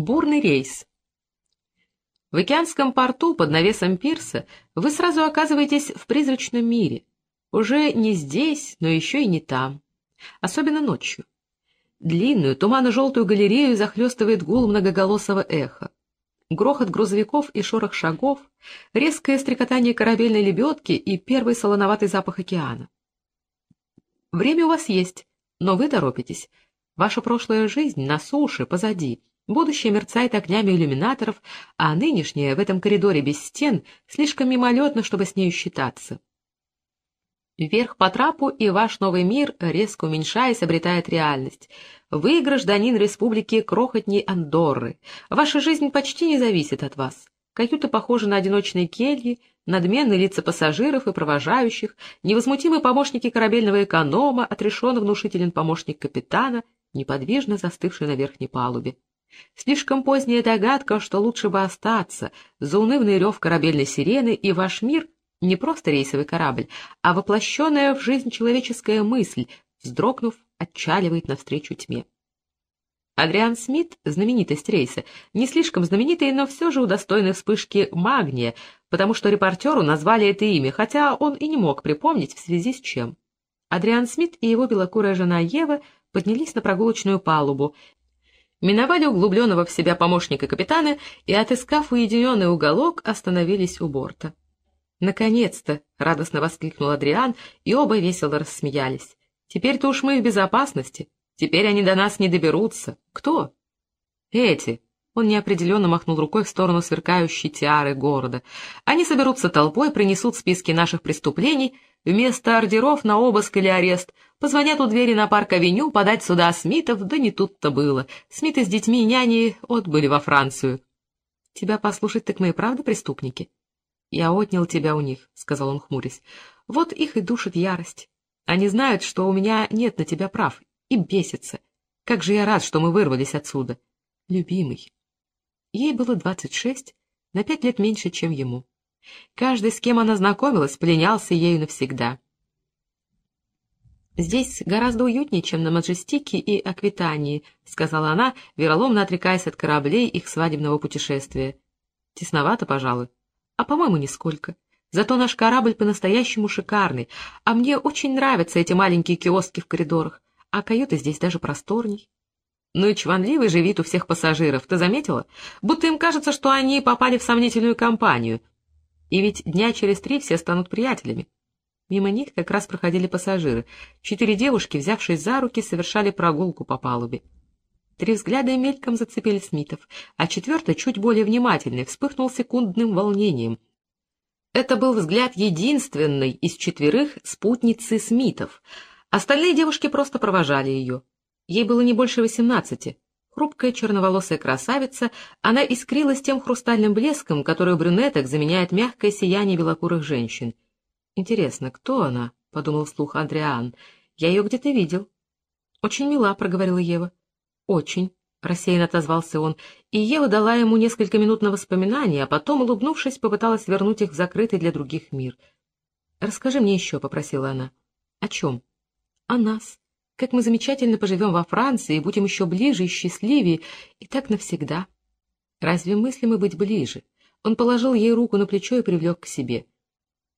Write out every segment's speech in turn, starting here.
Бурный рейс. В океанском порту под навесом пирса вы сразу оказываетесь в призрачном мире. Уже не здесь, но еще и не там. Особенно ночью. Длинную, туманно-желтую галерею захлестывает гул многоголосого эха. Грохот грузовиков и шорох шагов, резкое стрекотание корабельной лебедки и первый солоноватый запах океана. Время у вас есть, но вы торопитесь. Ваша прошлая жизнь на суше, позади. Будущее мерцает огнями иллюминаторов, а нынешнее в этом коридоре без стен слишком мимолетно, чтобы с нею считаться. Вверх по трапу, и ваш новый мир, резко уменьшаясь, обретает реальность. Вы гражданин республики крохотней Андорры. Ваша жизнь почти не зависит от вас. Каюты похожи на одиночные кельи, надменные лица пассажиров и провожающих, невозмутимые помощники корабельного эконома, отрешенно внушителен помощник капитана, неподвижно застывший на верхней палубе. Слишком поздняя догадка, что лучше бы остаться, заунывный рев корабельной сирены, и ваш мир — не просто рейсовый корабль, а воплощенная в жизнь человеческая мысль, вздрогнув, отчаливает навстречу тьме. Адриан Смит, знаменитость рейса, не слишком знаменитый, но все же удостоенный вспышки магния, потому что репортеру назвали это имя, хотя он и не мог припомнить в связи с чем. Адриан Смит и его белокурая жена Ева поднялись на прогулочную палубу, миновали углубленного в себя помощника капитана и, отыскав уединенный уголок, остановились у борта. «Наконец-то!» — радостно воскликнул Адриан, и оба весело рассмеялись. «Теперь-то уж мы в безопасности. Теперь они до нас не доберутся. Кто?» «Эти!» — он неопределенно махнул рукой в сторону сверкающей тиары города. «Они соберутся толпой, принесут списки наших преступлений, вместо ордеров на обыск или арест, Позвонят у двери на парк-авеню подать сюда Смитов, да не тут-то было. Смиты с детьми и няней отбыли во Францию. — Тебя послушать, так мы и правда преступники? — Я отнял тебя у них, — сказал он, хмурясь. — Вот их и душит ярость. Они знают, что у меня нет на тебя прав, и бесятся. Как же я рад, что мы вырвались отсюда. Любимый. Ей было двадцать шесть, на пять лет меньше, чем ему. Каждый, с кем она знакомилась, пленялся ею навсегда. «Здесь гораздо уютнее, чем на Маджестике и Аквитании», — сказала она, вероломно отрекаясь от кораблей их свадебного путешествия. «Тесновато, пожалуй. А, по-моему, нисколько. Зато наш корабль по-настоящему шикарный, а мне очень нравятся эти маленькие киоски в коридорах, а каюты здесь даже просторней». Ну и чванливый же вид у всех пассажиров, ты заметила? Будто им кажется, что они попали в сомнительную компанию. И ведь дня через три все станут приятелями. Мимо них как раз проходили пассажиры. Четыре девушки, взявшись за руки, совершали прогулку по палубе. Три взгляда мельком зацепили Смитов, а четвертый, чуть более внимательный, вспыхнул секундным волнением. Это был взгляд единственной из четверых спутницы Смитов. Остальные девушки просто провожали ее. Ей было не больше восемнадцати. Хрупкая черноволосая красавица, она искрилась тем хрустальным блеском, который у брюнеток заменяет мягкое сияние белокурых женщин — «Интересно, кто она?» — подумал вслух Андриан. «Я ее где-то видел». «Очень мила», — проговорила Ева. «Очень», — рассеянно отозвался он, и Ева дала ему несколько минут на воспоминания, а потом, улыбнувшись, попыталась вернуть их в закрытый для других мир. «Расскажи мне еще», — попросила она. «О чем?» «О нас. Как мы замечательно поживем во Франции и будем еще ближе и счастливее, и так навсегда». «Разве мыслим мы быть ближе?» Он положил ей руку на плечо и привлек к себе.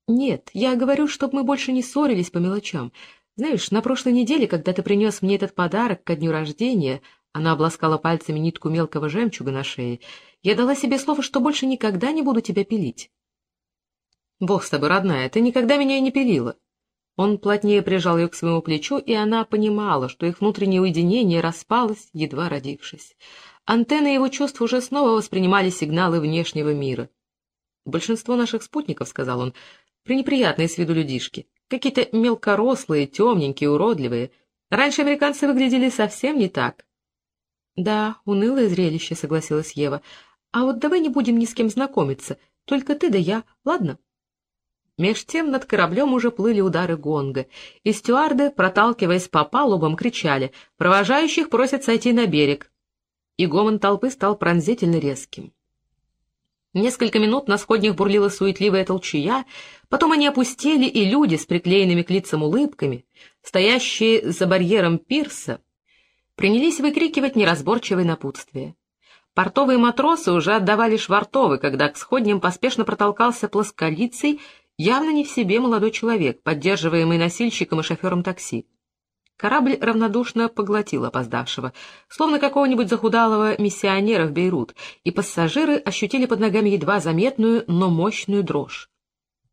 «Нет, я говорю, чтобы мы больше не ссорились по мелочам. Знаешь, на прошлой неделе, когда ты принес мне этот подарок ко дню рождения, она обласкала пальцами нитку мелкого жемчуга на шее, я дала себе слово, что больше никогда не буду тебя пилить». «Бог с тобой, родная, ты никогда меня и не пилила». Он плотнее прижал ее к своему плечу, и она понимала, что их внутреннее уединение распалось, едва родившись. Антенны его чувств уже снова воспринимали сигналы внешнего мира. «Большинство наших спутников, — сказал он, Пренеприятные с виду людишки. Какие-то мелкорослые, темненькие, уродливые. Раньше американцы выглядели совсем не так. — Да, унылое зрелище, — согласилась Ева. — А вот давай не будем ни с кем знакомиться. Только ты да я, ладно? Меж тем над кораблем уже плыли удары гонга, и стюарды, проталкиваясь по палубам, кричали «Провожающих просят сойти на берег!» И гомон толпы стал пронзительно резким. Несколько минут на сходнях бурлила суетливая толчая, потом они опустели, и люди с приклеенными к лицам улыбками, стоящие за барьером пирса, принялись выкрикивать неразборчивые напутствия. Портовые матросы уже отдавали швартовы, когда к сходням поспешно протолкался плосколицей, явно не в себе молодой человек, поддерживаемый носильщиком и шофером такси. Корабль равнодушно поглотил опоздавшего, словно какого-нибудь захудалого миссионера в Бейрут, и пассажиры ощутили под ногами едва заметную, но мощную дрожь.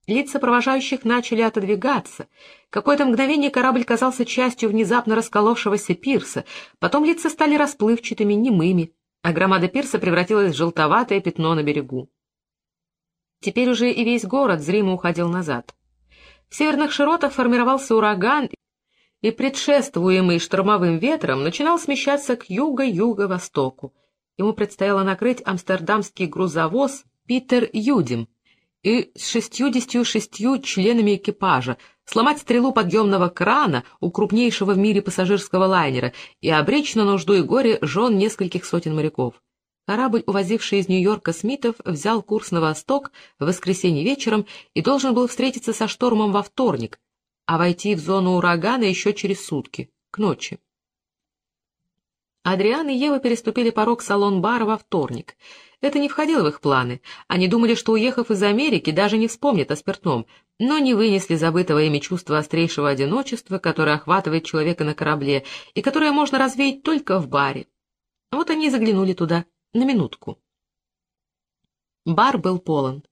Лица провожающих начали отодвигаться. Какое-то мгновение корабль казался частью внезапно расколовшегося пирса, потом лица стали расплывчатыми, немыми, а громада пирса превратилась в желтоватое пятно на берегу. Теперь уже и весь город зримо уходил назад. В северных широтах формировался ураган, и, предшествуемый штормовым ветром, начинал смещаться к юго-юго-востоку. Ему предстояло накрыть амстердамский грузовоз «Питер Юдим», и с шестьюдесятью шестью членами экипажа, сломать стрелу подъемного крана у крупнейшего в мире пассажирского лайнера и обречь на нужду и горе жен нескольких сотен моряков. Корабль, увозивший из Нью-Йорка Смитов, взял курс на восток в воскресенье вечером и должен был встретиться со штормом во вторник, а войти в зону урагана еще через сутки, к ночи. Адриан и Ева переступили порог салон-бара во вторник — это не входило в их планы. Они думали, что, уехав из Америки, даже не вспомнят о спиртном, но не вынесли забытого ими чувства острейшего одиночества, которое охватывает человека на корабле и которое можно развеять только в баре. Вот они и заглянули туда, на минутку. Бар был полон.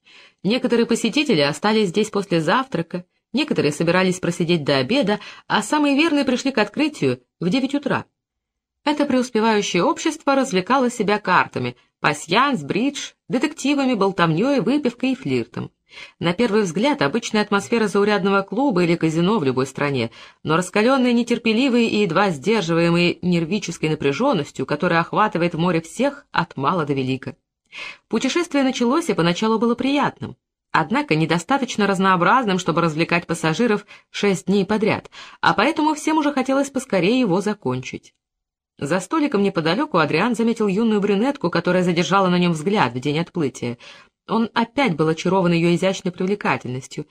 Некоторые посетители остались здесь после завтрака, некоторые собирались просидеть до обеда, а самые верные пришли к открытию в девять утра. Это преуспевающее общество развлекало себя картами — Пасьянс, бридж, детективами, болтовней, выпивкой и флиртом. На первый взгляд, обычная атмосфера заурядного клуба или казино в любой стране, но раскаленные, нетерпеливые и едва сдерживаемые нервической напряженностью, которая охватывает в море всех от мала до велика. Путешествие началось и поначалу было приятным, однако недостаточно разнообразным, чтобы развлекать пассажиров шесть дней подряд, а поэтому всем уже хотелось поскорее его закончить. За столиком неподалеку Адриан заметил юную брюнетку, которая задержала на нем взгляд в день отплытия. Он опять был очарован ее изящной привлекательностью.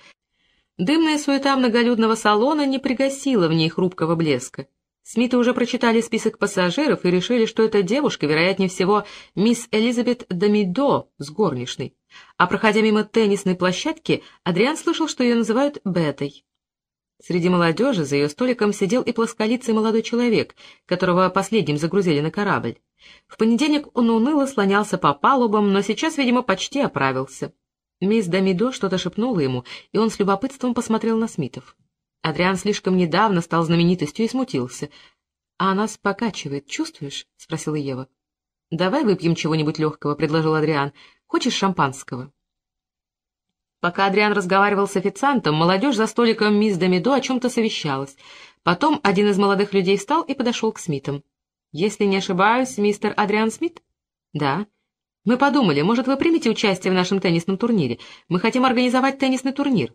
Дымная суета многолюдного салона не пригасила в ней хрупкого блеска. Смиты уже прочитали список пассажиров и решили, что эта девушка, вероятнее всего, мисс Элизабет Домидо с горничной. А проходя мимо теннисной площадки, Адриан слышал, что ее называют Бетой. Среди молодежи за ее столиком сидел и плосколицый молодой человек, которого последним загрузили на корабль. В понедельник он уныло слонялся по палубам, но сейчас, видимо, почти оправился. Мисс Дамидо что-то шепнула ему, и он с любопытством посмотрел на Смитов. Адриан слишком недавно стал знаменитостью и смутился. — А нас покачивает, чувствуешь? — спросила Ева. — Давай выпьем чего-нибудь легкого, — предложил Адриан. — Хочешь шампанского? Пока Адриан разговаривал с официантом, молодежь за столиком мисс Домидо о чем-то совещалась. Потом один из молодых людей встал и подошел к Смитам. «Если не ошибаюсь, мистер Адриан Смит?» «Да». «Мы подумали, может, вы примете участие в нашем теннисном турнире? Мы хотим организовать теннисный турнир».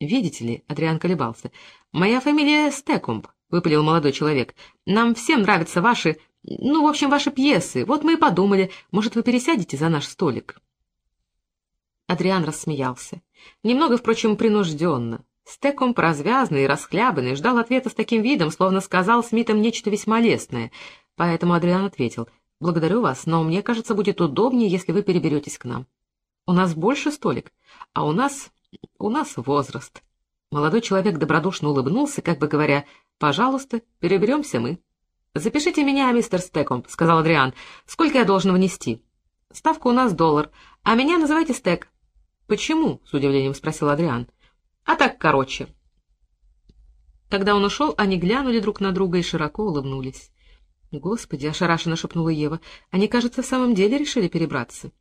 «Видите ли», — Адриан колебался, — «моя фамилия Стекумб», — выпалил молодой человек. «Нам всем нравятся ваши, ну, в общем, ваши пьесы. Вот мы и подумали, может, вы пересядете за наш столик». Адриан рассмеялся. Немного, впрочем, принужденно. Стеком, развязанный и расхлябанный, ждал ответа с таким видом, словно сказал Смитам нечто весьма лестное. Поэтому Адриан ответил, «Благодарю вас, но мне кажется, будет удобнее, если вы переберетесь к нам. У нас больше столик, а у нас... у нас возраст». Молодой человек добродушно улыбнулся, как бы говоря, «Пожалуйста, переберемся мы». «Запишите меня, мистер Стеком», — сказал Адриан. «Сколько я должен внести?» «Ставка у нас доллар, а меня называйте Стек». «Почему?» — с удивлением спросил Адриан. «А так короче». Когда он ушел, они глянули друг на друга и широко улыбнулись. «Господи!» — ошарашенно шепнула Ева. «Они, кажется, в самом деле решили перебраться».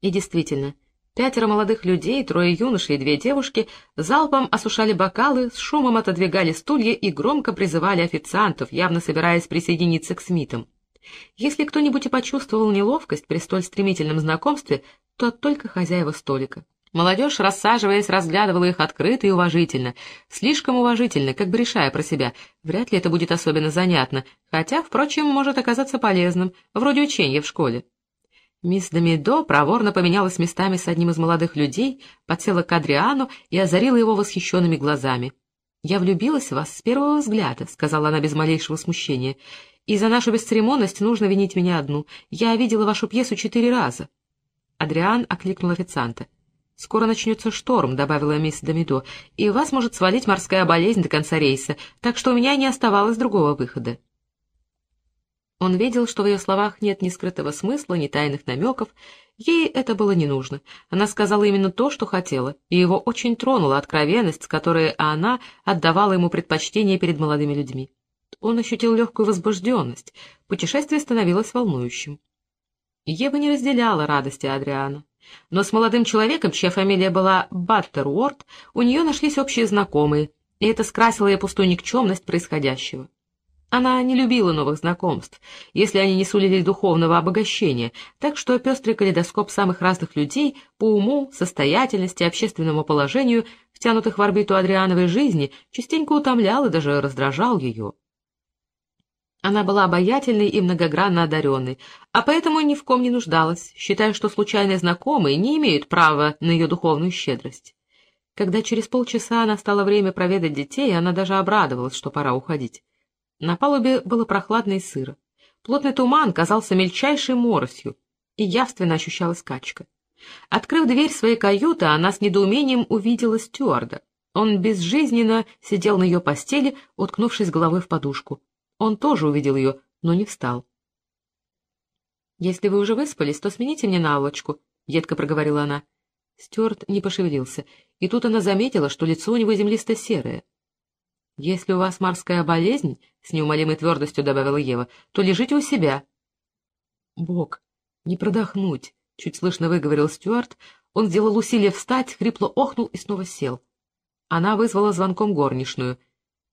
И действительно, пятеро молодых людей, трое юношей и две девушки залпом осушали бокалы, с шумом отодвигали стулья и громко призывали официантов, явно собираясь присоединиться к Смитам. Если кто-нибудь и почувствовал неловкость при столь стремительном знакомстве, то только хозяева столика. Молодежь, рассаживаясь, разглядывала их открыто и уважительно, слишком уважительно, как бы решая про себя, вряд ли это будет особенно занятно, хотя, впрочем, может оказаться полезным, вроде учения в школе. Мисс Домидо проворно поменялась местами с одним из молодых людей, подсела к Адриану и озарила его восхищенными глазами. «Я влюбилась в вас с первого взгляда», — сказала она без малейшего смущения, И за нашу бесцеремонность нужно винить меня одну. Я видела вашу пьесу четыре раза. Адриан окликнул официанта. «Скоро начнется шторм», — добавила мисс Домидо, «и вас может свалить морская болезнь до конца рейса, так что у меня не оставалось другого выхода». Он видел, что в ее словах нет ни скрытого смысла, ни тайных намеков. Ей это было не нужно. Она сказала именно то, что хотела, и его очень тронула откровенность, с которой она отдавала ему предпочтение перед молодыми людьми. Он ощутил легкую возбужденность. Путешествие становилось волнующим. Ева не разделяла радости Адриана. Но с молодым человеком, чья фамилия была Баттеруорт, у нее нашлись общие знакомые, и это скрасило ей пустую никчемность происходящего. Она не любила новых знакомств, если они не сулили духовного обогащения, так что пестрый калейдоскоп самых разных людей по уму, состоятельности, общественному положению, втянутых в орбиту Адриановой жизни, частенько утомлял и даже раздражал ее. Она была обаятельной и многогранно одаренной, а поэтому ни в ком не нуждалась, считая, что случайные знакомые не имеют права на ее духовную щедрость. Когда через полчаса настало время проведать детей, она даже обрадовалась, что пора уходить. На палубе было прохладно и сыро. Плотный туман казался мельчайшей моросью, и явственно ощущалась качка. Открыв дверь своей каюты, она с недоумением увидела стюарда. Он безжизненно сидел на ее постели, уткнувшись головой в подушку. Он тоже увидел ее, но не встал. «Если вы уже выспались, то смените мне наволочку», — едко проговорила она. Стюарт не пошевелился, и тут она заметила, что лицо у него землисто-серое. «Если у вас морская болезнь, — с неумолимой твердостью добавила Ева, — то лежите у себя». «Бог, не продохнуть!» — чуть слышно выговорил Стюарт. Он сделал усилие встать, хрипло охнул и снова сел. Она вызвала звонком горничную.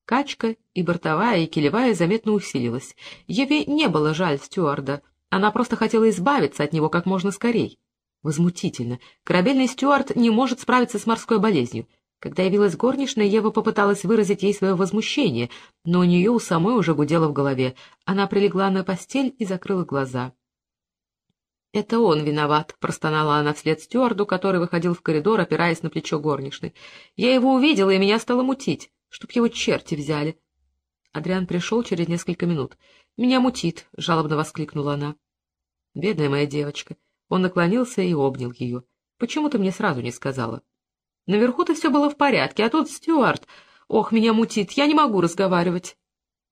Качка и бортовая, и килевая заметно усилилась. Еве не было жаль Стюарда. Она просто хотела избавиться от него как можно скорей. Возмутительно. Корабельный Стюарт не может справиться с морской болезнью. Когда явилась горничная, Ева попыталась выразить ей свое возмущение, но у нее у самой уже гудело в голове. Она прилегла на постель и закрыла глаза. «Это он виноват», — простонала она вслед стюарду, который выходил в коридор, опираясь на плечо горничной. «Я его увидела, и меня стало мутить, чтоб его черти взяли». Адриан пришел через несколько минут. «Меня мутит», — жалобно воскликнула она. «Бедная моя девочка». Он наклонился и обнял ее. «Почему ты мне сразу не сказала?» Наверху-то все было в порядке, а тут Стюарт. Ох, меня мутит, я не могу разговаривать.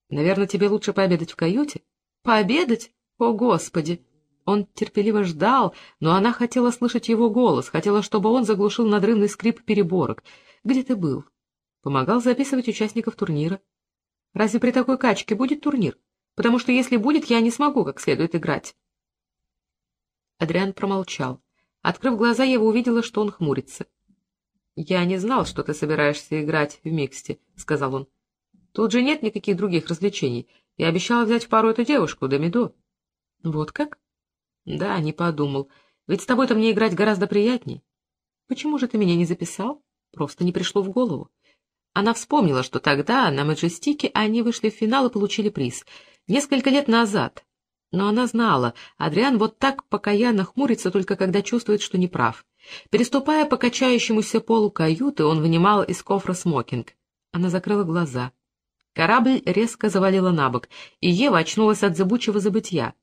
Наверное, тебе лучше пообедать в каюте? Пообедать? О, Господи! Он терпеливо ждал, но она хотела слышать его голос, хотела, чтобы он заглушил надрывный скрип переборок. Где ты был? Помогал записывать участников турнира. Разве при такой качке будет турнир? Потому что если будет, я не смогу как следует играть. Адриан промолчал. Открыв глаза, Ева увидела, что он хмурится. «Я не знал, что ты собираешься играть в миксте», — сказал он. «Тут же нет никаких других развлечений. Я обещал взять в пару эту девушку, Домидо». «Вот как?» «Да, не подумал. Ведь с тобой-то мне играть гораздо приятней». «Почему же ты меня не записал?» «Просто не пришло в голову». Она вспомнила, что тогда на Маджестике они вышли в финал и получили приз. Несколько лет назад. Но она знала, Адриан вот так покаянно хмурится только когда чувствует, что неправ. Переступая по качающемуся полу каюты, он вынимал из кофра смокинг. Она закрыла глаза. Корабль резко завалила на бок, и Ева очнулась от зыбучего забытья.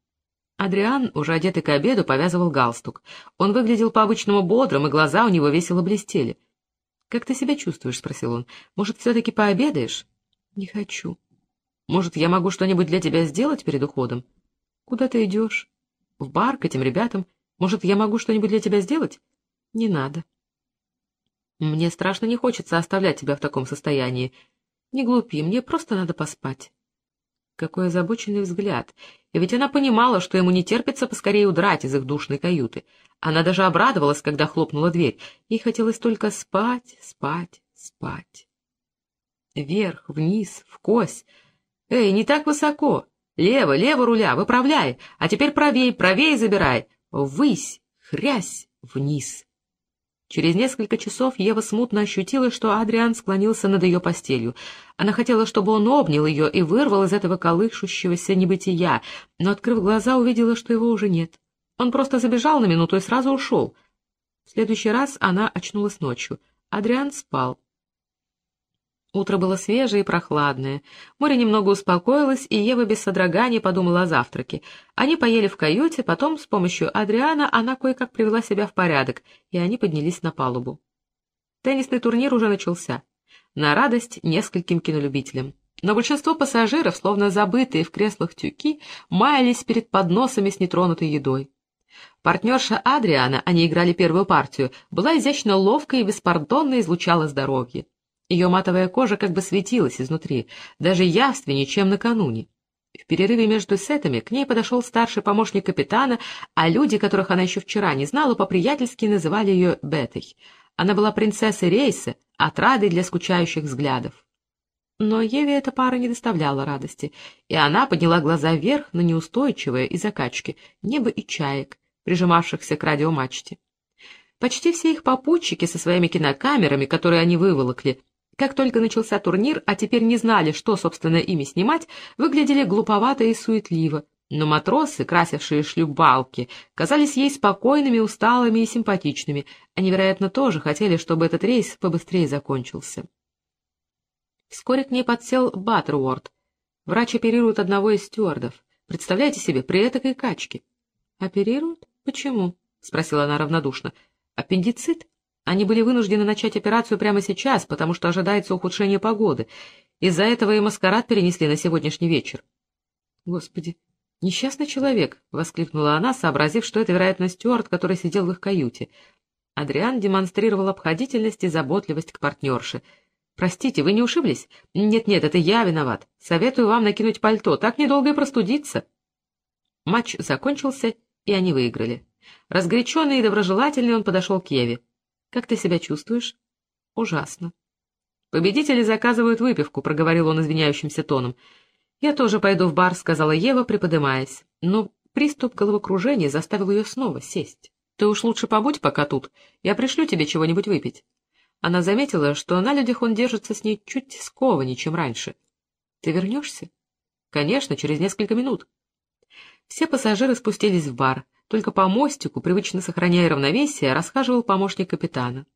Адриан, уже одетый к обеду, повязывал галстук. Он выглядел по-обычному бодрым, и глаза у него весело блестели. — Как ты себя чувствуешь? — спросил он. — Может, все-таки пообедаешь? — Не хочу. — Может, я могу что-нибудь для тебя сделать перед уходом? — Куда ты идешь? — В бар, к этим ребятам. Может, я могу что-нибудь для тебя сделать? Не надо. Мне страшно не хочется оставлять тебя в таком состоянии. Не глупи, мне просто надо поспать. Какой озабоченный взгляд. Ведь она понимала, что ему не терпится поскорее удрать из их душной каюты. Она даже обрадовалась, когда хлопнула дверь. Ей хотелось только спать, спать, спать. Вверх, вниз, в кость. Эй, не так высоко. Лево, лево руля, выправляй. А теперь правей, правей забирай. Ввысь, хрясь, вниз. Через несколько часов Ева смутно ощутила, что Адриан склонился над ее постелью. Она хотела, чтобы он обнял ее и вырвал из этого колышущегося небытия, но, открыв глаза, увидела, что его уже нет. Он просто забежал на минуту и сразу ушел. В следующий раз она очнулась ночью. Адриан спал. Утро было свежее и прохладное. Море немного успокоилось, и Ева без содрогания подумала о завтраке. Они поели в каюте, потом с помощью Адриана она кое-как привела себя в порядок, и они поднялись на палубу. Теннисный турнир уже начался. На радость нескольким кинолюбителям. Но большинство пассажиров, словно забытые в креслах тюки, маялись перед подносами с нетронутой едой. Партнерша Адриана, они играли первую партию, была изящно ловкой и беспардонно излучала здоровье. Ее матовая кожа как бы светилась изнутри, даже явственнее, чем накануне. В перерыве между сетами к ней подошел старший помощник капитана, а люди, которых она еще вчера не знала, по-приятельски называли ее Бетой. Она была принцессой рейса, отрадой для скучающих взглядов. Но Еве эта пара не доставляла радости, и она подняла глаза вверх на неустойчивое из закачки небо и чаек, прижимавшихся к радиомачте. Почти все их попутчики со своими кинокамерами, которые они выволокли, как только начался турнир, а теперь не знали, что, собственно, ими снимать, выглядели глуповато и суетливо, но матросы, красившие шлюпбалки, казались ей спокойными, усталыми и симпатичными. Они, вероятно, тоже хотели, чтобы этот рейс побыстрее закончился. Вскоре к ней подсел Баттеруорд. Врач оперирует одного из стюардов. Представляете себе, при этой качке. — Оперируют? Почему? — спросила она равнодушно. — Аппендицит? Они были вынуждены начать операцию прямо сейчас, потому что ожидается ухудшение погоды. Из-за этого и маскарад перенесли на сегодняшний вечер. Господи, несчастный человек! — воскликнула она, сообразив, что это, вероятно, Стюарт, который сидел в их каюте. Адриан демонстрировал обходительность и заботливость к партнерше. «Простите, вы не ушиблись?» «Нет-нет, это я виноват. Советую вам накинуть пальто, так недолго и простудиться». Матч закончился, и они выиграли. Разгоряченный и доброжелательный он подошел к Еве. Как ты себя чувствуешь? Ужасно. Победители заказывают выпивку, проговорил он извиняющимся тоном. Я тоже пойду в бар, сказала Ева, приподымаясь. Но приступ головокружения заставил ее снова сесть. Ты уж лучше побудь пока тут. Я пришлю тебе чего-нибудь выпить. Она заметила, что на людях он держится с ней чуть скованнее, чем раньше. Ты вернешься? Конечно, через несколько минут. Все пассажиры спустились в бар. Только по мостику, привычно сохраняя равновесие, расхаживал помощник капитана.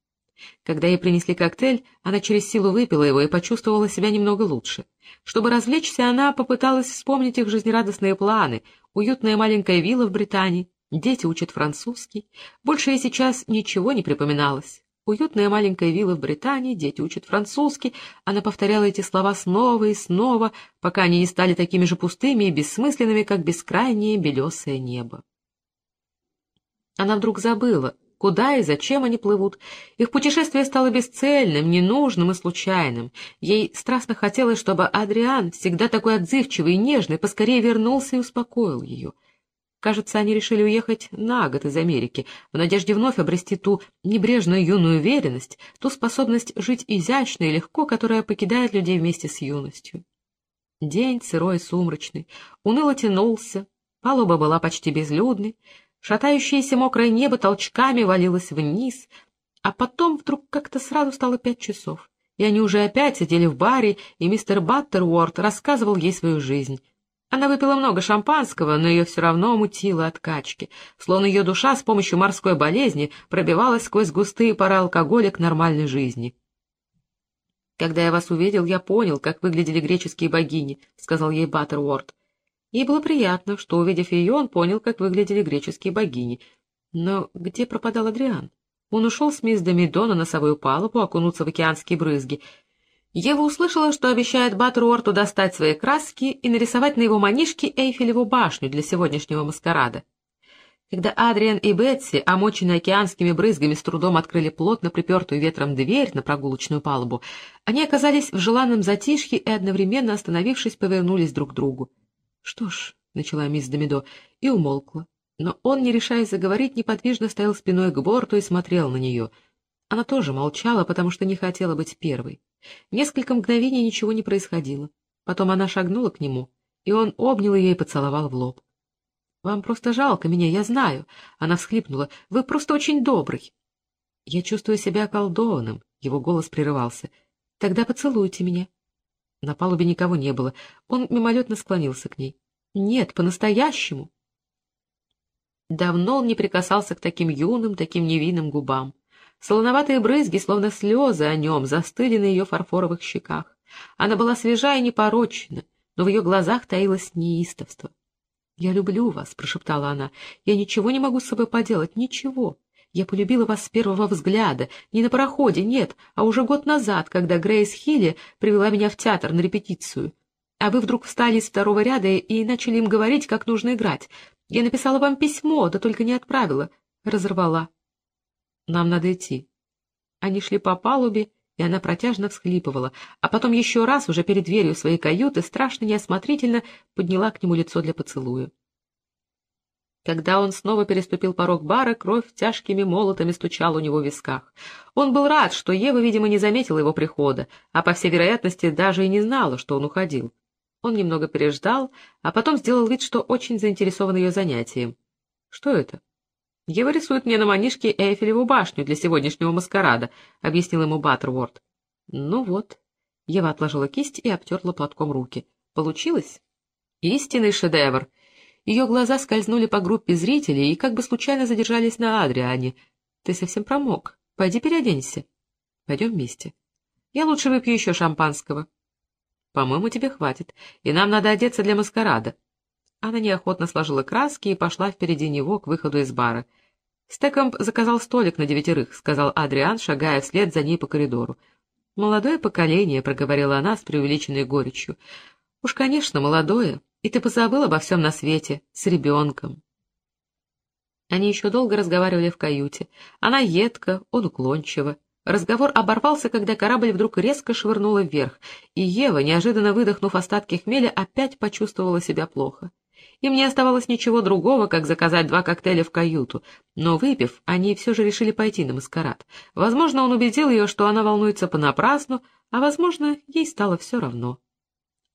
Когда ей принесли коктейль, она через силу выпила его и почувствовала себя немного лучше. Чтобы развлечься, она попыталась вспомнить их жизнерадостные планы, уютная маленькая вилла в Британии, дети учат французский. Больше ей сейчас ничего не припоминалось. Уютная маленькая вилла в Британии, дети учат французский. Она повторяла эти слова снова и снова, пока они не стали такими же пустыми и бессмысленными, как бескрайнее белесое небо. Она вдруг забыла, куда и зачем они плывут. Их путешествие стало бесцельным, ненужным и случайным. Ей страстно хотелось, чтобы Адриан, всегда такой отзывчивый и нежный, поскорее вернулся и успокоил ее. Кажется, они решили уехать на год из Америки, в надежде вновь обрести ту небрежную юную уверенность, ту способность жить изящно и легко, которая покидает людей вместе с юностью. День сырой и сумрачный, уныло тянулся, палуба была почти безлюдной, Шатающееся мокрое небо толчками валилось вниз, а потом вдруг как-то сразу стало пять часов, и они уже опять сидели в баре, и мистер Баттеруорд рассказывал ей свою жизнь. Она выпила много шампанского, но ее все равно мутило от качки, словно ее душа с помощью морской болезни пробивалась сквозь густые пары алкоголя к нормальной жизни. «Когда я вас увидел, я понял, как выглядели греческие богини», — сказал ей Баттеруорд. Ей было приятно, что, увидев ее, он понял, как выглядели греческие богини. Но где пропадал Адриан? Он ушел с мисс Домидо на носовую палубу окунуться в океанские брызги. Ева услышала, что обещает Батруорту достать свои краски и нарисовать на его манишке Эйфелеву башню для сегодняшнего маскарада. Когда Адриан и Бетси, омоченные океанскими брызгами, с трудом открыли плотно припертую ветром дверь на прогулочную палубу, они оказались в желанном затишье и, одновременно остановившись, повернулись друг к другу. — Что ж, — начала мисс Домидо, и умолкла. Но он, не решаясь заговорить, неподвижно стоял спиной к борту и смотрел на нее. Она тоже молчала, потому что не хотела быть первой. Несколько мгновений ничего не происходило. Потом она шагнула к нему, и он обнял ее и поцеловал в лоб. — Вам просто жалко меня, я знаю. Она всхлипнула. — Вы просто очень добрый. Я чувствую себя околдованным. Его голос прерывался. — Тогда поцелуйте меня. — на палубе никого не было. Он мимолетно склонился к ней. «Нет, по-настоящему!» Давно он не прикасался к таким юным, таким невинным губам. Солоноватые брызги, словно слезы о нем, застыли на ее фарфоровых щеках. Она была свежа и непорочна, но в ее глазах таилось неистовство. «Я люблю вас», — прошептала она. «Я ничего не могу с собой поделать, ничего. Я полюбила вас с первого взгляда, не на пароходе, нет, а уже год назад, когда Грейс Хилли привела меня в театр на репетицию. А вы вдруг встали из второго ряда и начали им говорить, как нужно играть. Я написала вам письмо, да только не отправила. Разорвала. Нам надо идти. Они шли по палубе, и она протяжно всхлипывала, а потом еще раз, уже перед дверью своей каюты, страшно неосмотрительно подняла к нему лицо для поцелуя. Когда он снова переступил порог бара, кровь тяжкими молотами стучала у него в висках. Он был рад, что Ева, видимо, не заметила его прихода, а, по всей вероятности, даже и не знала, что он уходил. Он немного переждал, а потом сделал вид, что очень заинтересован ее занятием. «Что это?» «Ева рисует мне на манишке Эйфелеву башню для сегодняшнего маскарада», — объяснил ему Баттерворд. «Ну вот». Ева отложила кисть и обтерла платком руки. «Получилось?» «Истинный шедевр!» Ее глаза скользнули по группе зрителей и как бы случайно задержались на Адриане. «Ты совсем промок. Пойди переоденься». «Пойдем вместе». «Я лучше выпью еще шампанского». «По-моему, тебе хватит, и нам надо одеться для маскарада». Она неохотно сложила краски и пошла впереди него к выходу из бара. «Стекомп заказал столик на девятерых», — сказал Адриан, шагая вслед за ней по коридору. «Молодое поколение», — проговорила она с преувеличенной горечью. «Уж, конечно, молодое. И ты позабыл обо всем на свете, с ребенком». Они еще долго разговаривали в каюте. Она едко, он уклончиво. Разговор оборвался, когда корабль вдруг резко швырнуло вверх, и Ева, неожиданно выдохнув остатки хмеля, опять почувствовала себя плохо. Им не оставалось ничего другого, как заказать два коктейля в каюту, но, выпив, они все же решили пойти на маскарад. Возможно, он убедил ее, что она волнуется понапрасну, а, возможно, ей стало все равно.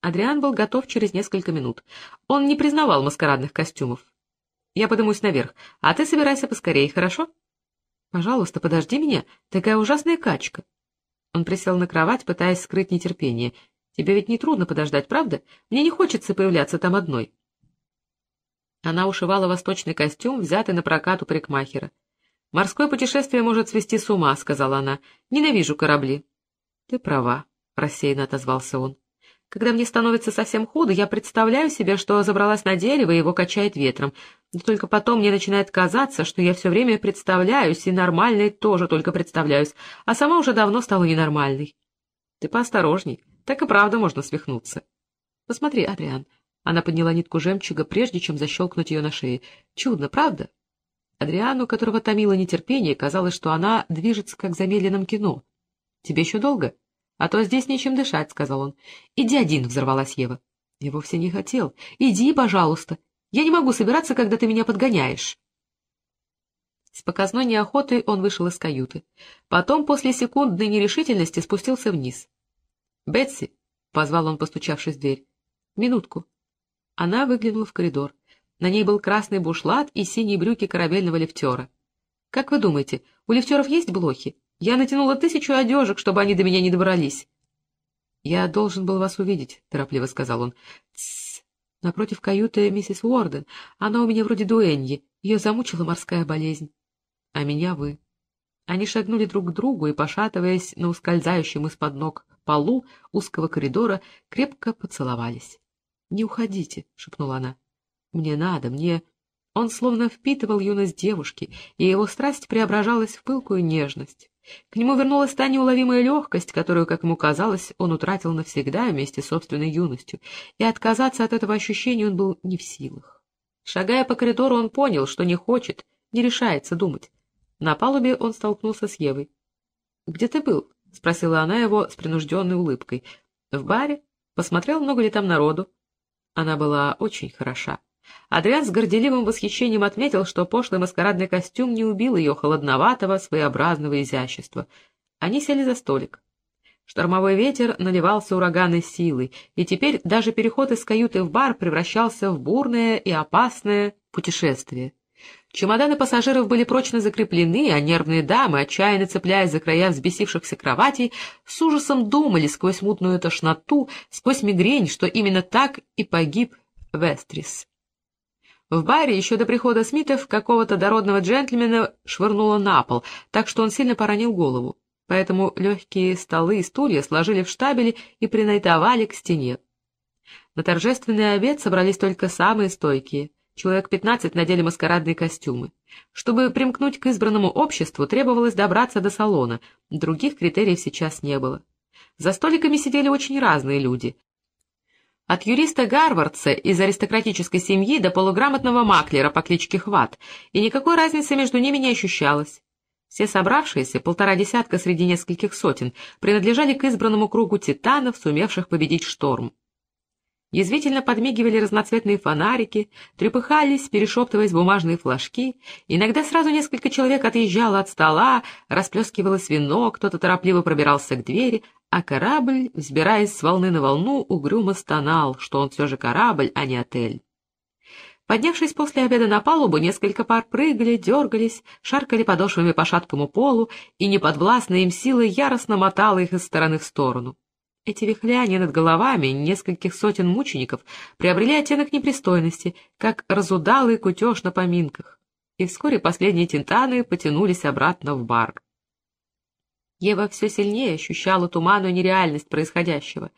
Адриан был готов через несколько минут. Он не признавал маскарадных костюмов. «Я подымусь наверх, а ты собирайся поскорее, хорошо?» «Пожалуйста, подожди меня, такая ужасная качка». Он присел на кровать, пытаясь скрыть нетерпение. «Тебе ведь не трудно подождать, правда? Мне не хочется появляться там одной». Она ушивала восточный костюм, взятый на прокат у парикмахера. «Морское путешествие может свести с ума», — сказала она. «Ненавижу корабли». «Ты права», — рассеянно отозвался он. Когда мне становится совсем худо, я представляю себе, что забралась на дерево и его качает ветром. Но только потом мне начинает казаться, что я все время представляюсь, и нормальной тоже только представляюсь, а сама уже давно стала ненормальной. Ты поосторожней, так и правда можно свихнуться. Посмотри, Адриан. Она подняла нитку жемчуга, прежде чем защелкнуть ее на шее. Чудно, правда? Адриану, которого томило нетерпение, казалось, что она движется, как в замедленном кино. Тебе еще долго? —— А то здесь нечем дышать, — сказал он. — Иди один, — взорвалась Ева. — Я вовсе не хотел. Иди, пожалуйста. Я не могу собираться, когда ты меня подгоняешь. С показной неохотой он вышел из каюты. Потом, после секундной нерешительности, спустился вниз. — Бетси, — позвал он, постучавшись в дверь. — Минутку. Она выглянула в коридор. На ней был красный бушлат и синие брюки корабельного лифтера. — Как вы думаете, у лифтеров есть блохи? Я натянула тысячу одежек, чтобы они до меня не добрались. — Я должен был вас увидеть, — торопливо сказал он. — Тссс. Напротив каюты миссис Уорден. Она у меня вроде дуэньи. Ее замучила морская болезнь. — А меня вы. Они шагнули друг к другу и, пошатываясь на ускользающем из-под ног полу узкого коридора, крепко поцеловались. — Не уходите, — шепнула она. — Мне надо, мне... Он словно впитывал юность девушки, и его страсть преображалась в пылкую нежность. К нему вернулась та неуловимая легкость, которую, как ему казалось, он утратил навсегда вместе с собственной юностью, и отказаться от этого ощущения он был не в силах. Шагая по коридору, он понял, что не хочет, не решается думать. На палубе он столкнулся с Евой. — Где ты был? — спросила она его с принужденной улыбкой. — В баре. Посмотрел, много ли там народу. Она была очень хороша. Адриан с горделивым восхищением отметил, что пошлый маскарадный костюм не убил ее холодноватого, своеобразного изящества. Они сели за столик. Штормовой ветер наливался ураганной силой, и теперь даже переход из каюты в бар превращался в бурное и опасное путешествие. Чемоданы пассажиров были прочно закреплены, а нервные дамы, отчаянно цепляясь за края взбесившихся кроватей, с ужасом думали сквозь мутную тошноту, сквозь мигрень, что именно так и погиб Вестрис. В баре еще до прихода Смитов какого-то дородного джентльмена швырнуло на пол, так что он сильно поранил голову. поэтому легкие столы и стулья сложили в штабели и принайтовали к стене. На торжественный обед собрались только самые стойкие. Человек пятнадцать надели маскарадные костюмы. Чтобы примкнуть к избранному обществу, требовалось добраться до салона, других критериев сейчас не было. За столиками сидели очень разные люди. От юриста Гарвардса из аристократической семьи до полуграмотного маклера по кличке Хват, и никакой разницы между ними не ощущалось. Все собравшиеся, полтора десятка среди нескольких сотен, принадлежали к избранному кругу титанов, сумевших победить шторм. Язвительно подмигивали разноцветные фонарики, трепыхались, перешептываясь бумажные флажки. Иногда сразу несколько человек отъезжало от стола, расплескивалось вино, кто-то торопливо пробирался к двери, а корабль, взбираясь с волны на волну, угрюмо стонал, что он все же корабль, а не отель. Поднявшись после обеда на палубу, несколько пар прыгали, дергались, шаркали подошвами по шаткому полу, и неподвластная им сила яростно мотала их из стороны в сторону. Эти вихляния над головами нескольких сотен мучеников приобрели оттенок непристойности, как разудалый кутеж на поминках, и вскоре последние тентаны потянулись обратно в бар. Ева все сильнее ощущала туманную нереальность происходящего.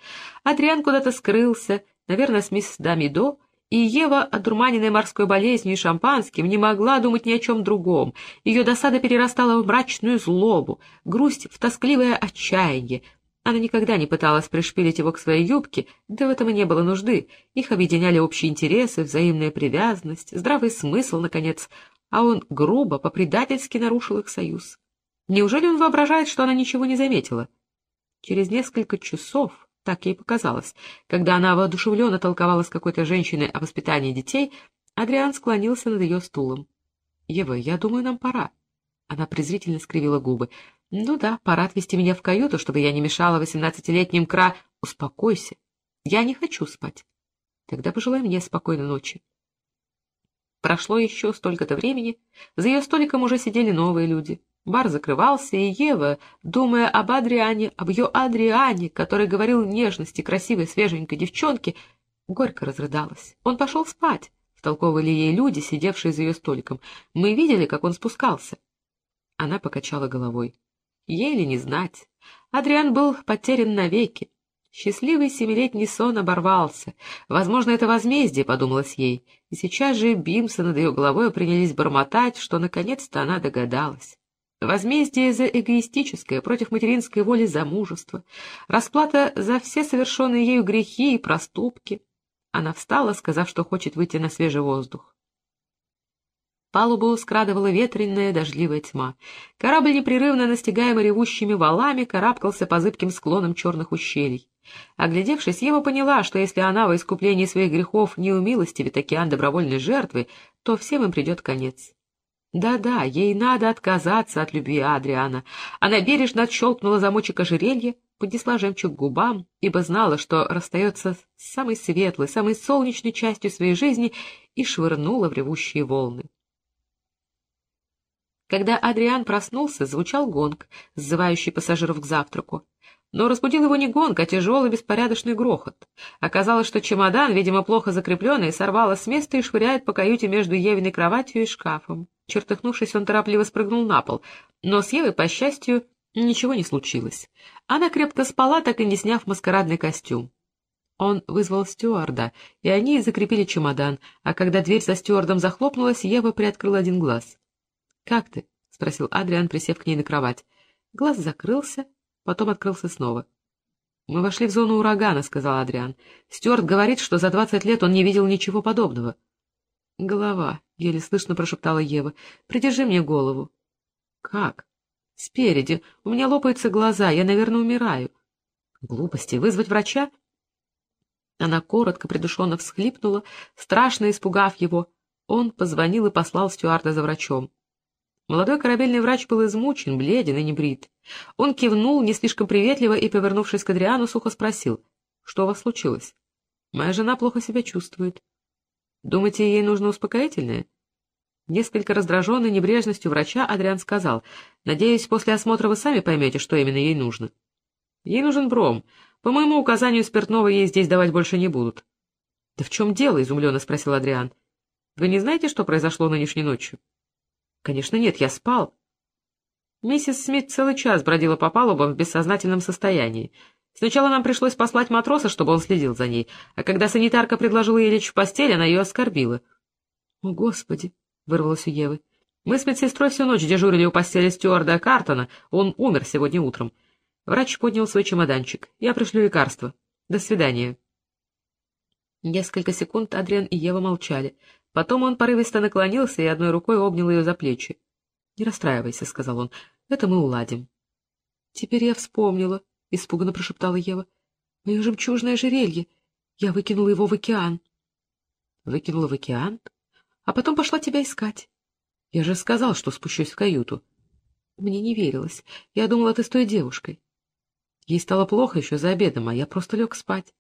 Адриан куда-то скрылся, наверное, с мисс Дамидо, и Ева, одурманенная морской болезнью и шампанским, не могла думать ни о чем другом. Ее досада перерастала в мрачную злобу, грусть в тоскливое отчаяние, она никогда не пыталась пришпилить его к своей юбке, да в этом и не было нужды. Их объединяли общие интересы, взаимная привязанность, здравый смысл, наконец, а он грубо, по-предательски нарушил их союз. Неужели он воображает, что она ничего не заметила? Через несколько часов, так ей показалось, когда она воодушевленно толковала с какой-то женщиной о воспитании детей, Адриан склонился над ее стулом. — Ева, я думаю, нам пора. Она презрительно скривила губы. Ну да, пора отвезти меня в каюту, чтобы я не мешала восемнадцатилетним кра... Успокойся. Я не хочу спать. Тогда пожелай мне спокойной ночи. Прошло еще столько-то времени. За ее столиком уже сидели новые люди. Бар закрывался, и Ева, думая об Адриане, об ее Адриане, который говорил нежности красивой свеженькой девчонке, горько разрыдалась. Он пошел спать, втолковывали ей люди, сидевшие за ее столиком. Мы видели, как он спускался. Она покачала головой. Еле не знать. Адриан был потерян навеки. Счастливый семилетний сон оборвался. Возможно, это возмездие, подумалось ей. И сейчас же Бимсы над ее головой принялись бормотать, что наконец-то она догадалась. Возмездие за эгоистическое, против материнской воли замужество, расплата за все совершенные ею грехи и проступки. Она встала, сказав, что хочет выйти на свежий воздух. Палубу скрадывала ветреная дождливая тьма. Корабль, непрерывно настигаемый ревущими валами, карабкался по зыбким склонам черных ущелий. Оглядевшись, Ева поняла, что если она во искуплении своих грехов не умилостивит океан добровольной жертвы, то всем им придет конец. Да-да, ей надо отказаться от любви Адриана. Она бережно отщелкнула замочек ожерелья, поднесла жемчуг к губам, ибо знала, что расстается с самой светлой, самой солнечной частью своей жизни и швырнула в ревущие волны. Когда Адриан проснулся, звучал гонг, сзывающий пассажиров к завтраку. Но разбудил его не гонг, а тяжелый беспорядочный грохот. Оказалось, что чемодан, видимо, плохо закрепленный, сорвало с места и швыряет по каюте между Евиной кроватью и шкафом. Чертыхнувшись, он торопливо спрыгнул на пол. Но с Евой, по счастью, ничего не случилось. Она крепко спала, так и не сняв маскарадный костюм. Он вызвал стюарда, и они закрепили чемодан, а когда дверь за стюардом захлопнулась, Ева приоткрыла один глаз. «Как ты?» — спросил Адриан, присев к ней на кровать. Глаз закрылся, потом открылся снова. «Мы вошли в зону урагана», — сказал Адриан. «Стюарт говорит, что за двадцать лет он не видел ничего подобного». «Голова», — еле слышно прошептала Ева. «Придержи мне голову». «Как?» «Спереди. У меня лопаются глаза. Я, наверное, умираю». «Глупости. Вызвать врача?» Она коротко, придушенно всхлипнула, страшно испугав его. Он позвонил и послал стюарда за врачом. Молодой корабельный врач был измучен, бледен и небрит. Он кивнул не слишком приветливо и, повернувшись к Адриану, сухо спросил. — Что у вас случилось? — Моя жена плохо себя чувствует. — Думаете, ей нужно успокоительное? Несколько раздраженный небрежностью врача Адриан сказал. — Надеюсь, после осмотра вы сами поймете, что именно ей нужно. — Ей нужен бром. По моему указанию спиртного ей здесь давать больше не будут. — Да в чем дело? — изумленно спросил Адриан. — Вы не знаете, что произошло нынешней ночью? — Конечно, нет, я спал. Миссис Смит целый час бродила по палубам в бессознательном состоянии. Сначала нам пришлось послать матроса, чтобы он следил за ней, а когда санитарка предложила ей лечь в постель, она ее оскорбила. — О, Господи! — вырвалось у Евы. — Мы с медсестрой всю ночь дежурили у постели стюарда Картона, он умер сегодня утром. Врач поднял свой чемоданчик. Я пришлю лекарство. До свидания. Несколько секунд Адриан и Ева молчали. Потом он порывисто наклонился и одной рукой обнял ее за плечи. — Не расстраивайся, — сказал он, — это мы уладим. — Теперь я вспомнила, — испуганно прошептала Ева. — Мое жемчужное ожерелье. Я выкинула его в океан. — Выкинула в океан? А потом пошла тебя искать. Я же сказал, что спущусь в каюту. Мне не верилось. Я думала, ты с той девушкой. Ей стало плохо еще за обедом, а я просто лег спать.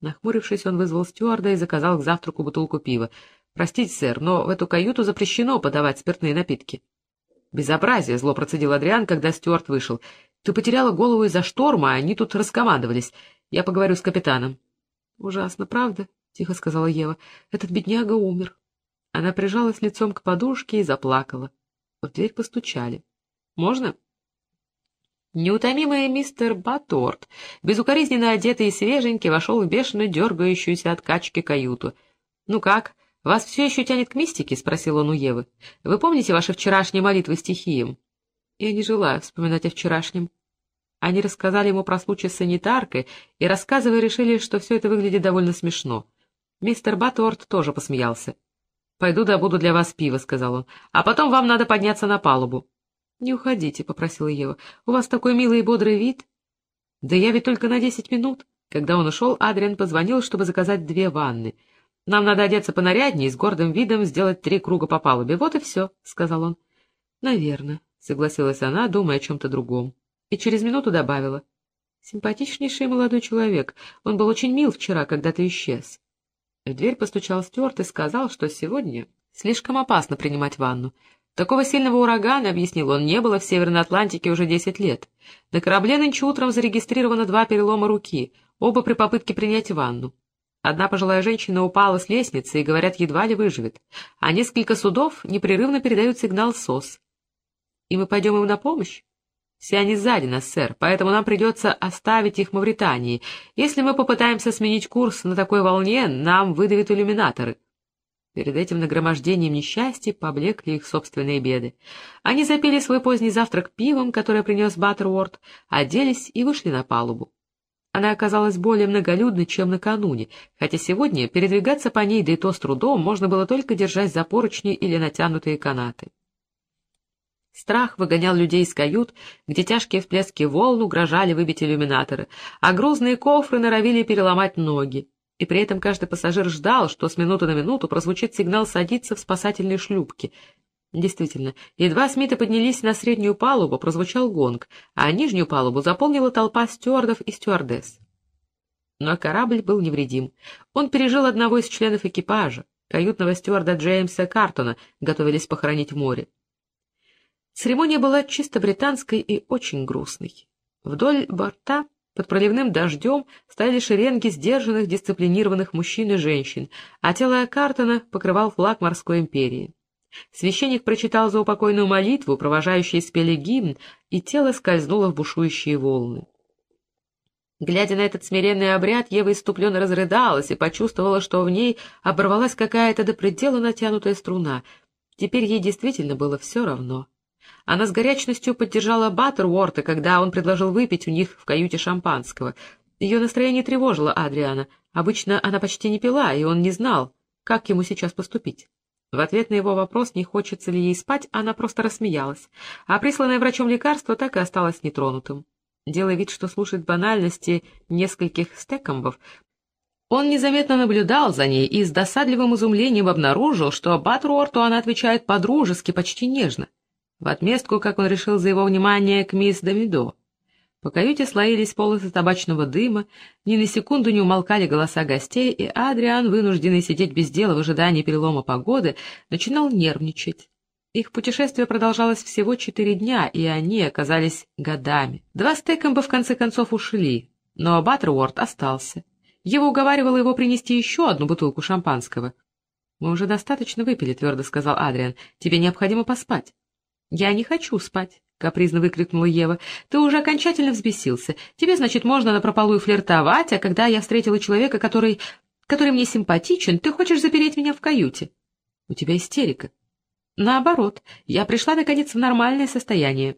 Нахмурившись, он вызвал стюарда и заказал к завтраку бутылку пива. — Простите, сэр, но в эту каюту запрещено подавать спиртные напитки. — Безобразие! — зло процедил Адриан, когда стюард вышел. — Ты потеряла голову из-за шторма, а они тут раскомандовались. Я поговорю с капитаном. — Ужасно, правда? — тихо сказала Ева. — Этот бедняга умер. Она прижалась лицом к подушке и заплакала. В дверь постучали. — Можно? — Неутомимый мистер Баторт, безукоризненно одетый и свеженький, вошел в бешено дергающуюся от качки каюту. — Ну как, вас все еще тянет к мистике? — спросил он у Евы. — Вы помните ваши вчерашние молитвы стихиям? — Я не желаю вспоминать о вчерашнем. Они рассказали ему про случай с санитаркой, и, рассказывая, решили, что все это выглядит довольно смешно. Мистер Баторт тоже посмеялся. — Пойду добуду для вас пиво, — сказал он, — а потом вам надо подняться на палубу. — Не уходите, — попросила Ева. — У вас такой милый и бодрый вид. — Да я ведь только на десять минут. Когда он ушел, Адриан позвонил, чтобы заказать две ванны. — Нам надо одеться понаряднее и с гордым видом сделать три круга по палубе. Вот и все, — сказал он. — Наверно, — согласилась она, думая о чем-то другом. И через минуту добавила. — Симпатичнейший молодой человек. Он был очень мил вчера, когда ты исчез. В дверь постучал Стюарт и сказал, что сегодня слишком опасно принимать ванну. Такого сильного урагана, — объяснил он, — не было в Северной Атлантике уже десять лет. На корабле нынче утром зарегистрировано два перелома руки, оба при попытке принять ванну. Одна пожилая женщина упала с лестницы и, говорят, едва ли выживет, а несколько судов непрерывно передают сигнал СОС. И мы пойдем им на помощь? Все они сзади нас, сэр, поэтому нам придется оставить их в Мавритании. Если мы попытаемся сменить курс на такой волне, нам выдавят иллюминаторы. Перед этим нагромождением несчастья поблекли их собственные беды. Они запили свой поздний завтрак пивом, которое принес Баттерворд, оделись и вышли на палубу. Она оказалась более многолюдной, чем накануне, хотя сегодня передвигаться по ней, да и то с трудом, можно было только держать за поручни или натянутые канаты. Страх выгонял людей из кают, где тяжкие всплески волн угрожали выбить иллюминаторы, а грузные кофры норовили переломать ноги и при этом каждый пассажир ждал, что с минуты на минуту прозвучит сигнал садиться в спасательные шлюпки. Действительно, едва Смиты поднялись на среднюю палубу, прозвучал гонг, а нижнюю палубу заполнила толпа стюардов и стюардесс. Но корабль был невредим. Он пережил одного из членов экипажа, каютного стюарда Джеймса Картона, готовились похоронить в море. Церемония была чисто британской и очень грустной. Вдоль борта под проливным дождем стояли шеренги сдержанных, дисциплинированных мужчин и женщин, а тело Картона покрывал флаг морской империи. Священник прочитал заупокойную молитву, провожающие спели гимн, и тело скользнуло в бушующие волны. Глядя на этот смиренный обряд, Ева иступленно разрыдалась и почувствовала, что в ней оборвалась какая-то до предела натянутая струна. Теперь ей действительно было все равно. Она с горячностью поддержала Баттеруорта, когда он предложил выпить у них в каюте шампанского. Ее настроение тревожило Адриана. Обычно она почти не пила, и он не знал, как ему сейчас поступить. В ответ на его вопрос, не хочется ли ей спать, она просто рассмеялась, а присланное врачом лекарство так и осталось нетронутым. Делая вид, что слушает банальности нескольких стекомбов, он незаметно наблюдал за ней и с досадливым изумлением обнаружил, что Батруорту она отвечает по-дружески, почти нежно в отместку, как он решил за его внимание к мисс Домидо. По каюте слоились полосы табачного дыма, ни на секунду не умолкали голоса гостей, и Адриан, вынужденный сидеть без дела в ожидании перелома погоды, начинал нервничать. Их путешествие продолжалось всего четыре дня, и они оказались годами. Два стекомба в конце концов ушли, но Баттеруорд остался. Его уговаривало его принести еще одну бутылку шампанского. — Мы уже достаточно выпили, — твердо сказал Адриан. — Тебе необходимо поспать. «Я не хочу спать», капризно выкрикнула Ева. «Ты уже окончательно взбесился. Тебе, значит, можно напропалую флиртовать, а когда я встретила человека, который... который мне симпатичен, ты хочешь запереть меня в каюте? У тебя истерика». «Наоборот, я пришла, наконец, в нормальное состояние».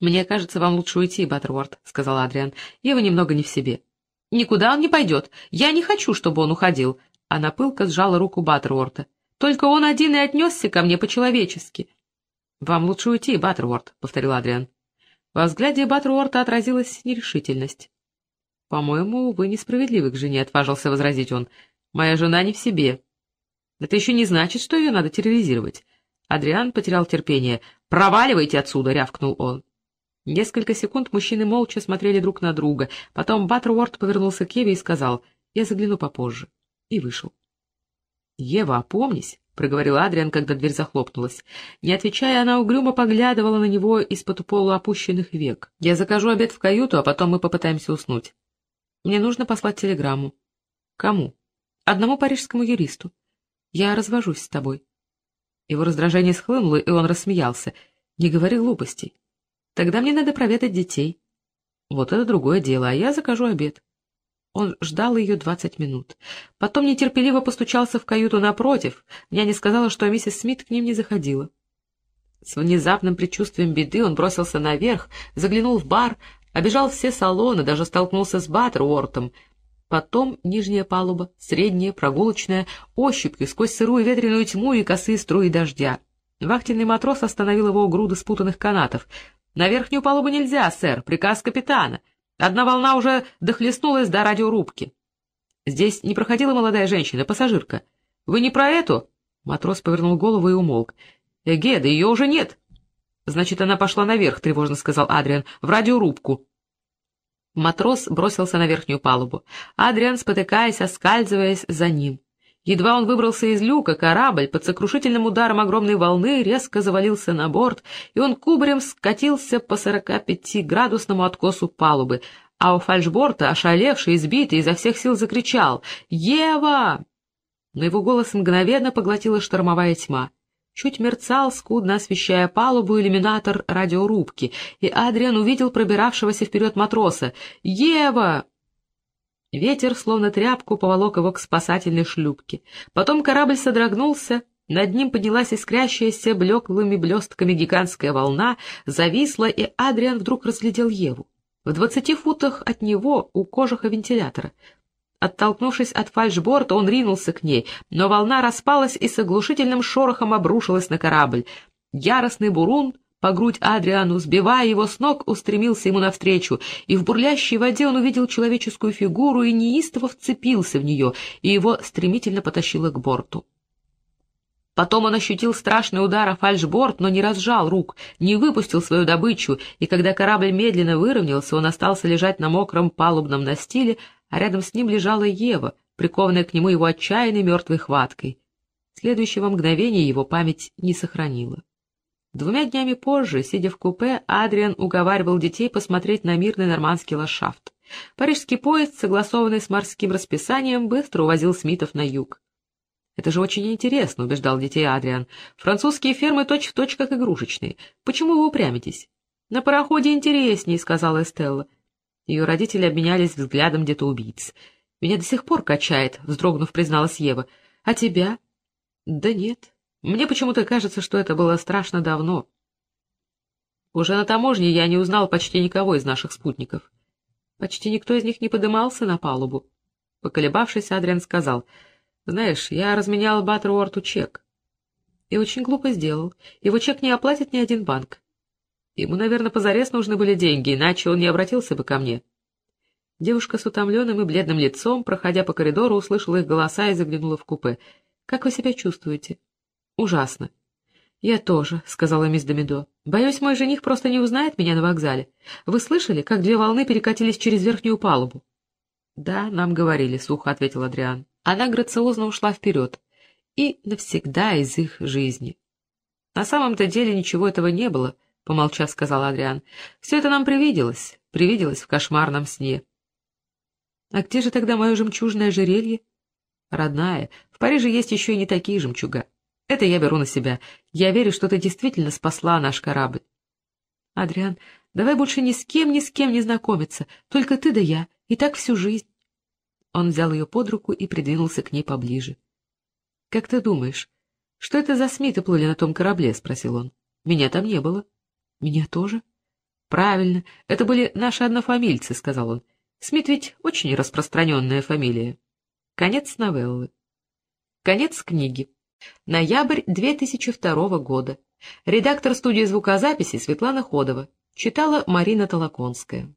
«Мне кажется, вам лучше уйти, Баттерворд», — сказал Адриан. «Ева немного не в себе». «Никуда он не пойдет. Я не хочу, чтобы он уходил». Она пылко сжала руку Баттерворта. «Только он один и отнесся ко мне по-человечески». «Вам лучше уйти, Баттерворд», — повторил Адриан. Во взгляде Баттерворта отразилась нерешительность. «По-моему, вы несправедливы к жене», — отважился возразить он. «Моя жена не в себе». «Это еще не значит, что ее надо терроризировать». Адриан потерял терпение. «Проваливайте отсюда!» — рявкнул он. Несколько секунд мужчины молча смотрели друг на друга. Потом Баттерворд повернулся к Еве и сказал, «Я загляну попозже». И вышел. «Ева, опомнись!» — проговорил Адриан, когда дверь захлопнулась. Не отвечая, она угрюмо поглядывала на него из-под полуопущенных век. «Я закажу обед в каюту, а потом мы попытаемся уснуть. Мне нужно послать телеграмму». «Кому?» «Одному парижскому юристу. Я развожусь с тобой». Его раздражение схлынуло, и он рассмеялся. «Не говори глупостей. Тогда мне надо проведать детей». «Вот это другое дело, а я закажу обед». Он ждал ее двадцать минут. Потом нетерпеливо постучался в каюту напротив. Няня сказала, что миссис Смит к ним не заходила. С внезапным предчувствием беды он бросился наверх, заглянул в бар, обежал все салоны, даже столкнулся с Баттеруортом. Потом нижняя палуба, средняя, прогулочная, ощупью сквозь сырую ветреную тьму и косые струи дождя. Вахтенный матрос остановил его у груды спутанных канатов. — На верхнюю палубу нельзя, сэр, приказ капитана. — Одна волна уже дохлестнулась до радиорубки. Здесь не проходила молодая женщина, пассажирка. Вы не про эту? Матрос повернул голову и умолк. Эге, да ее уже нет. Значит, она пошла наверх, тревожно сказал Адриан, в радиорубку. Матрос бросился на верхнюю палубу. Адриан, спотыкаясь, оскальзываясь за ним. Едва он выбрался из люка, корабль под сокрушительным ударом огромной волны резко завалился на борт, и он кубарем скатился по 45-градусному откосу палубы, а у фальшборта, ошалевший, избитый, изо всех сил закричал «Ева!». Но его голос мгновенно поглотила штормовая тьма. Чуть мерцал, скудно освещая палубу, иллюминатор радиорубки, и Адриан увидел пробиравшегося вперед матроса. «Ева!» Ветер, словно тряпку, поволок его к спасательной шлюпке. Потом корабль содрогнулся, над ним поднялась искрящаяся блеклыми блестками гигантская волна, зависла, и Адриан вдруг разглядел Еву. В двадцати футах от него у кожуха вентилятора. Оттолкнувшись от фальшборта, он ринулся к ней, но волна распалась и с оглушительным шорохом обрушилась на корабль. Яростный бурун по грудь Адриану, сбивая его с ног, устремился ему навстречу, и в бурлящей воде он увидел человеческую фигуру и неистово вцепился в нее, и его стремительно потащило к борту. Потом он ощутил страшный удар о фальшборд, но не разжал рук, не выпустил свою добычу, и когда корабль медленно выровнялся, он остался лежать на мокром палубном настиле, а рядом с ним лежала Ева, прикованная к нему его отчаянной мертвой хваткой. Следующего мгновения его память не сохранила. Двумя днями позже, сидя в купе, Адриан уговаривал детей посмотреть на мирный нормандский ландшафт. Парижский поезд, согласованный с морским расписанием, быстро увозил Смитов на юг. «Это же очень интересно», — убеждал детей Адриан. «Французские фермы точь-в-точь точь как игрушечные. Почему вы упрямитесь?» «На пароходе интереснее», — сказала Эстелла. Ее родители обменялись взглядом убийц. «Меня до сих пор качает», — вздрогнув, призналась Ева. «А тебя?» «Да нет, мне почему-то кажется, что это было страшно давно. Уже на таможне я не узнал почти никого из наших спутников. Почти никто из них не подымался на палубу. Поколебавшись, Адриан сказал, «Знаешь, я разменял Баттеруорту чек. И очень глупо сделал. Его чек не оплатит ни один банк. Ему, наверное, позарез нужны были деньги, иначе он не обратился бы ко мне». Девушка с утомленным и бледным лицом, проходя по коридору, услышала их голоса и заглянула в купе. «Как вы себя чувствуете?» Ужасно. «Я тоже», — сказала мисс Домидо. «Боюсь, мой жених просто не узнает меня на вокзале. Вы слышали, как две волны перекатились через верхнюю палубу?» «Да, нам говорили», — сухо ответил Адриан. Она грациозно ушла вперед. И навсегда из их жизни. «На самом-то деле ничего этого не было», — помолчав, сказал Адриан. «Все это нам привиделось, привиделось в кошмарном сне». «А где же тогда мое жемчужное ожерелье?» «Родная, в Париже есть еще и не такие жемчуга». Это я беру на себя. Я верю, что ты действительно спасла наш корабль. Адриан, давай больше ни с кем, ни с кем не знакомиться, только ты да я, и так всю жизнь. Он взял ее под руку и придвинулся к ней поближе. — Как ты думаешь, что это за Смиты плыли на том корабле? — спросил он. — Меня там не было. — Меня тоже? — Правильно, это были наши однофамильцы, — сказал он. Смит ведь очень распространенная фамилия. Конец новеллы. Конец книги. Ноябрь 2002 года. Редактор студии звукозаписи Светлана Ходова. Читала Марина Толоконская.